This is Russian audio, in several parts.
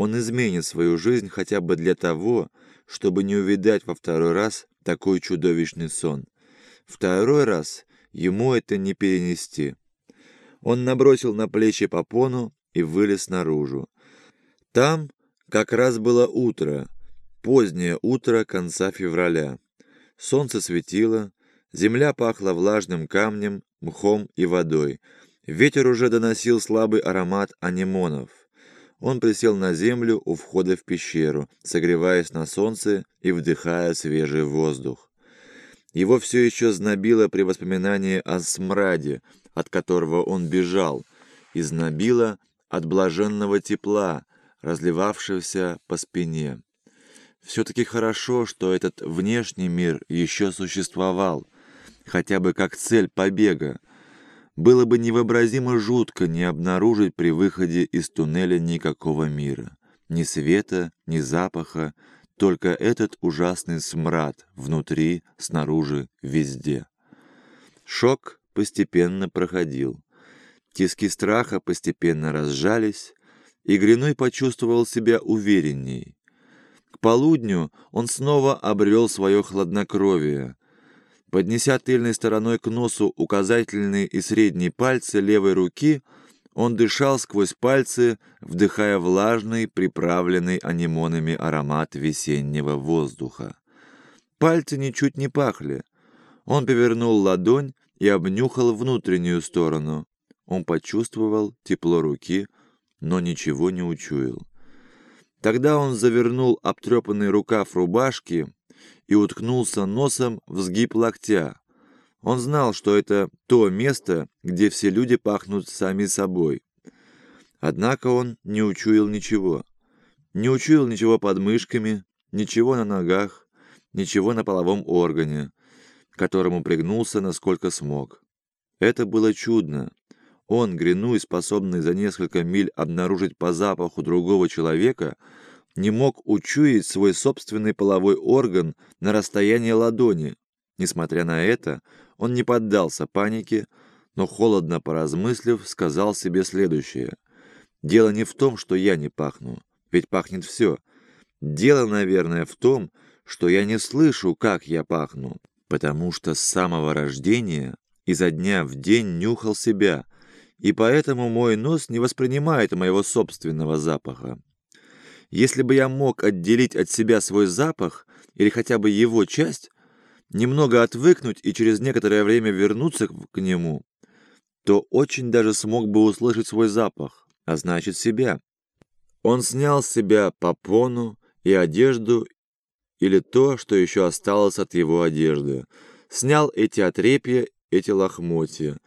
он изменит свою жизнь хотя бы для того, чтобы не увидать во второй раз такой чудовищный сон. Второй раз ему это не перенести. Он набросил на плечи попону и вылез наружу. Там как раз было утро, позднее утро конца февраля. Солнце светило, земля пахла влажным камнем, мхом и водой. Ветер уже доносил слабый аромат анемонов. Он присел на землю у входа в пещеру, согреваясь на солнце и вдыхая свежий воздух. Его все еще знобило при воспоминании о смраде, от которого он бежал, и знобило от блаженного тепла, разливавшегося по спине. Все-таки хорошо, что этот внешний мир еще существовал, хотя бы как цель побега. Было бы невообразимо жутко не обнаружить при выходе из туннеля никакого мира. Ни света, ни запаха, только этот ужасный смрад внутри, снаружи, везде. Шок постепенно проходил. Тиски страха постепенно разжались, и Гриной почувствовал себя уверенней. К полудню он снова обрел свое хладнокровие. Поднеся тыльной стороной к носу указательные и средние пальцы левой руки, он дышал сквозь пальцы, вдыхая влажный, приправленный анемонами аромат весеннего воздуха. Пальцы ничуть не пахли. Он повернул ладонь и обнюхал внутреннюю сторону. Он почувствовал тепло руки, но ничего не учуял. Тогда он завернул обтрепанный рукав рубашки и уткнулся носом в сгиб локтя. Он знал, что это то место, где все люди пахнут сами собой. Однако он не учуял ничего. Не учуял ничего под мышками, ничего на ногах, ничего на половом органе, которому пригнулся насколько смог. Это было чудно. Он, Гринуй, способный за несколько миль обнаружить по запаху другого человека, не мог учуять свой собственный половой орган на расстоянии ладони. Несмотря на это, он не поддался панике, но холодно поразмыслив, сказал себе следующее. «Дело не в том, что я не пахну, ведь пахнет все. Дело, наверное, в том, что я не слышу, как я пахну, потому что с самого рождения изо дня в день нюхал себя, и поэтому мой нос не воспринимает моего собственного запаха. Если бы я мог отделить от себя свой запах или хотя бы его часть, немного отвыкнуть и через некоторое время вернуться к нему, то очень даже смог бы услышать свой запах, а значит себя. Он снял с себя попону и одежду или то, что еще осталось от его одежды. Снял эти отрепья, эти лохмотья,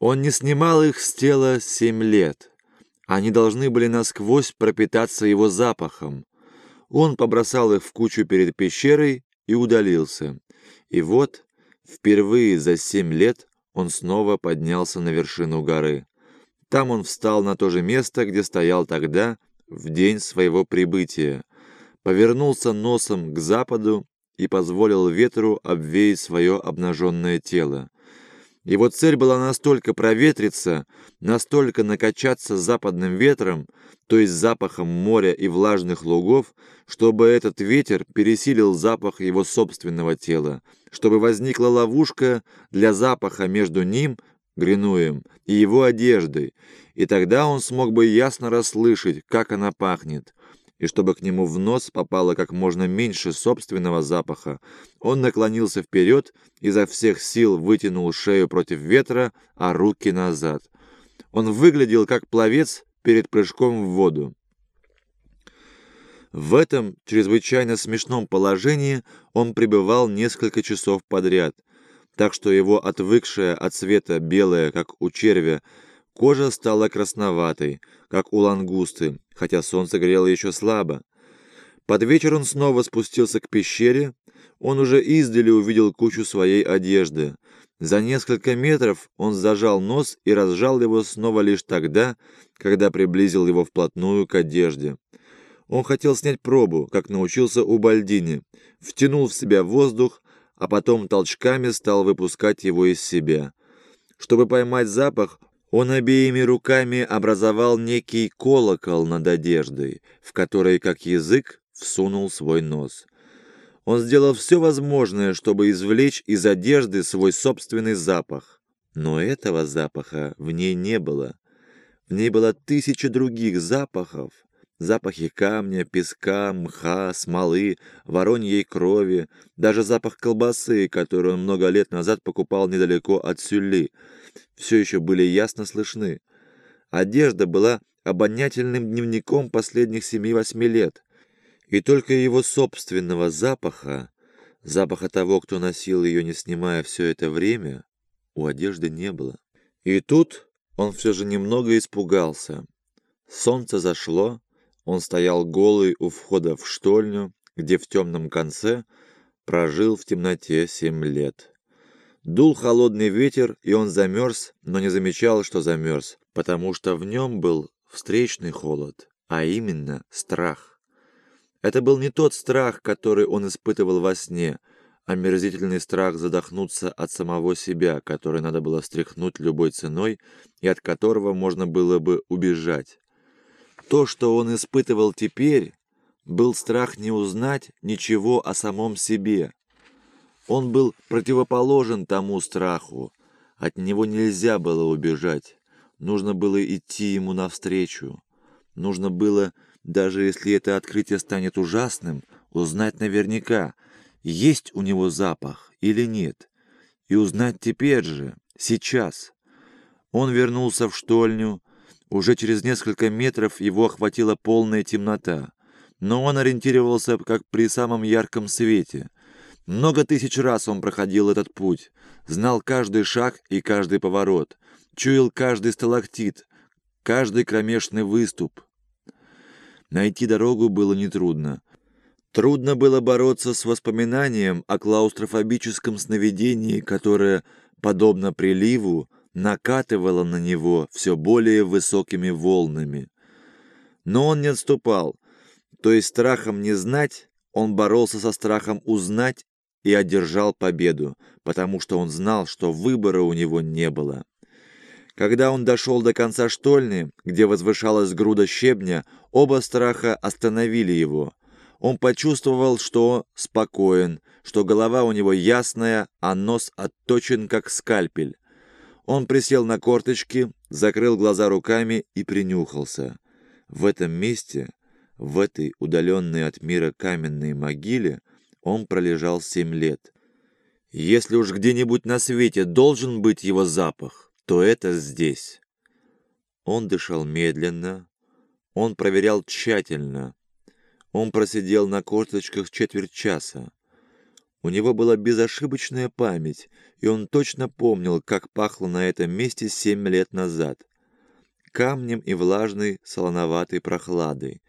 он не снимал их с тела семь лет. Они должны были насквозь пропитаться его запахом. Он побросал их в кучу перед пещерой и удалился. И вот, впервые за семь лет он снова поднялся на вершину горы. Там он встал на то же место, где стоял тогда, в день своего прибытия, повернулся носом к западу и позволил ветру обвеять свое обнаженное тело. Его цель была настолько проветриться, настолько накачаться западным ветром, то есть запахом моря и влажных лугов, чтобы этот ветер пересилил запах его собственного тела, чтобы возникла ловушка для запаха между ним, Гринуем, и его одеждой, и тогда он смог бы ясно расслышать, как она пахнет, и чтобы к нему в нос попало как можно меньше собственного запаха, он наклонился вперед, изо всех сил вытянул шею против ветра, а руки назад. Он выглядел как пловец перед прыжком в воду. В этом чрезвычайно смешном положении он пребывал несколько часов подряд, так что его отвыкшая от цвета белая, как у червя, Кожа стала красноватой, как у лангусты, хотя солнце грело еще слабо. Под вечер он снова спустился к пещере. Он уже издали увидел кучу своей одежды. За несколько метров он зажал нос и разжал его снова лишь тогда, когда приблизил его вплотную к одежде. Он хотел снять пробу, как научился у Бальдини, втянул в себя воздух, а потом толчками стал выпускать его из себя. Чтобы поймать запах, Он обеими руками образовал некий колокол над одеждой, в который, как язык, всунул свой нос. Он сделал все возможное, чтобы извлечь из одежды свой собственный запах. Но этого запаха в ней не было. В ней было тысяча других запахов. Запахи камня, песка, мха, смолы, вороньей крови, даже запах колбасы, которую он много лет назад покупал недалеко от Сюлли, все еще были ясно слышны. Одежда была обонятельным дневником последних семи-восьми лет. И только его собственного запаха, запаха того, кто носил ее, не снимая все это время, у одежды не было. И тут он все же немного испугался. Солнце зашло, он стоял голый у входа в штольню, где в темном конце прожил в темноте семь лет. Дул холодный ветер, и он замерз, но не замечал, что замерз, потому что в нем был встречный холод, а именно страх. Это был не тот страх, который он испытывал во сне, а мерзительный страх задохнуться от самого себя, который надо было встряхнуть любой ценой и от которого можно было бы убежать. То, что он испытывал теперь, был страх не узнать ничего о самом себе. Он был противоположен тому страху. От него нельзя было убежать. Нужно было идти ему навстречу. Нужно было даже если это открытие станет ужасным, узнать наверняка, есть у него запах или нет. И узнать теперь же, сейчас. Он вернулся в штольню. Уже через несколько метров его охватила полная темнота. Но он ориентировался как при самом ярком свете. Много тысяч раз он проходил этот путь, знал каждый шаг и каждый поворот, чуял каждый сталактит, каждый кромешный выступ, Найти дорогу было нетрудно. Трудно было бороться с воспоминанием о клаустрофобическом сновидении, которое, подобно приливу, накатывало на него все более высокими волнами. Но он не отступал, то есть страхом не знать, он боролся со страхом узнать и одержал победу, потому что он знал, что выбора у него не было. Когда он дошел до конца штольни, где возвышалась груда щебня, оба страха остановили его. Он почувствовал, что спокоен, что голова у него ясная, а нос отточен, как скальпель. Он присел на корточки, закрыл глаза руками и принюхался. В этом месте, в этой удаленной от мира каменной могиле, он пролежал семь лет. Если уж где-нибудь на свете должен быть его запах, то это здесь. Он дышал медленно, он проверял тщательно. Он просидел на корточках четверть часа. У него была безошибочная память, и он точно помнил, как пахло на этом месте семь лет назад. Камнем и влажной солоноватой прохладой.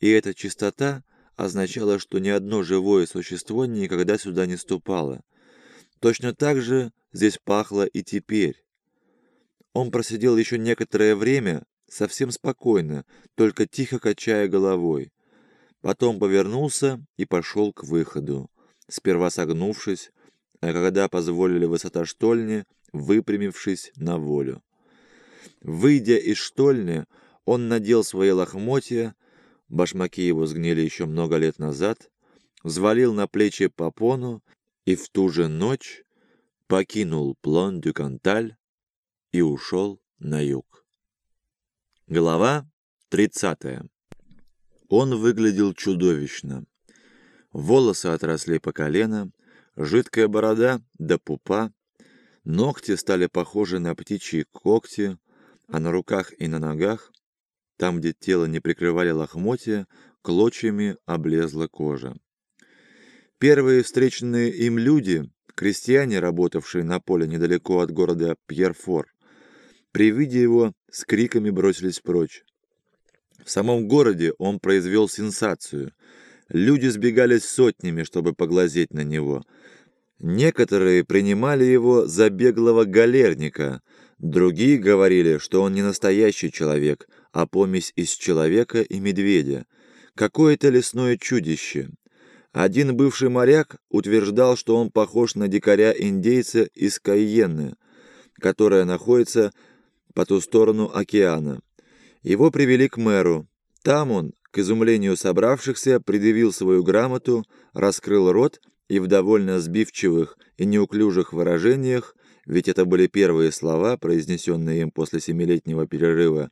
И эта чистота означала, что ни одно живое существо никогда сюда не ступало. Точно так же здесь пахло и теперь. Он просидел еще некоторое время, совсем спокойно, только тихо качая головой. Потом повернулся и пошел к выходу, сперва согнувшись, а когда позволили высота штольни, выпрямившись на волю. Выйдя из штольни, он надел свои лохмотья, башмаки его сгнили еще много лет назад, взвалил на плечи попону и в ту же ночь покинул Плон-дю-Канталь, и ушел на юг. Глава 30. Он выглядел чудовищно. Волосы отросли по колено, жидкая борода до пупа, ногти стали похожи на птичьи когти, а на руках и на ногах, там, где тело не прикрывали лохмотья, клочьями облезла кожа. Первые встреченные им люди, крестьяне, работавшие на поле недалеко от города Пьерфор, при виде его с криками бросились прочь. В самом городе он произвел сенсацию. Люди сбегались сотнями, чтобы поглазеть на него. Некоторые принимали его за беглого галерника, другие говорили, что он не настоящий человек, а помесь из человека и медведя. Какое-то лесное чудище. Один бывший моряк утверждал, что он похож на дикаря-индейца из Кайенны, которая находится по ту сторону океана. Его привели к мэру. Там он, к изумлению собравшихся, предъявил свою грамоту, раскрыл рот и в довольно сбивчивых и неуклюжих выражениях, ведь это были первые слова, произнесенные им после семилетнего перерыва,